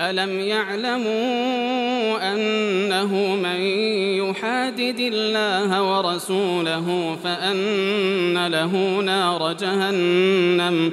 ألم يعلموا أنه من يحادد الله ورسوله فأن له نار جهنم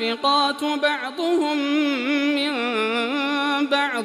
والمنافقات بعضهم من بعض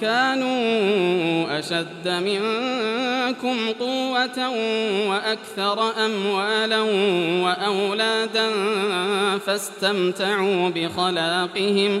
كانوا أشد منكم قوة وأكثر أموالا وأولادا فاستمتعوا بخلاقهم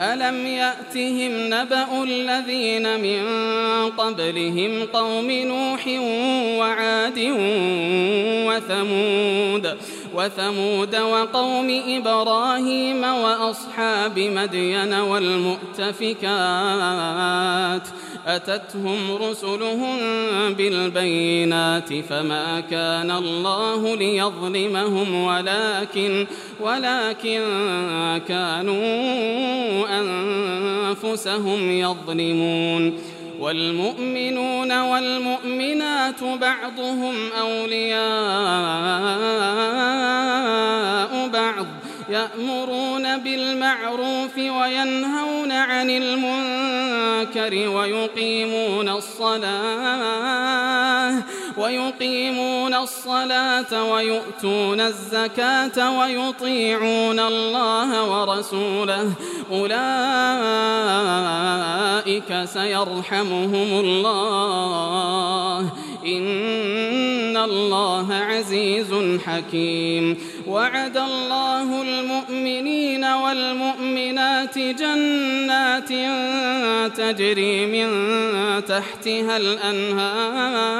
ألم يأتهم نبأ الذين من قبلهم قوم نوح وعاد وثمود وثمود وقوم إبراهيم وأصحاب مدين والمؤتفكات أتتهم رسلهم بالبينات فما كان الله ليظلمهم ولكن ولكن كانوا أنفسهم يظلمون والمؤمنون والمؤمنات بعضهم أولياء بعض يأمرون بالمعروف وينهون عن المنكر ويقيمون الصلاة ويقيمون الصلاة ويؤتون الزكاة ويطيعون الله ورسوله. أولئك سيرحمهم الله. إن الله عزيز حكيم. وعد الله المؤمنين والمؤمنات جنات تجري من تحتها الأنهار.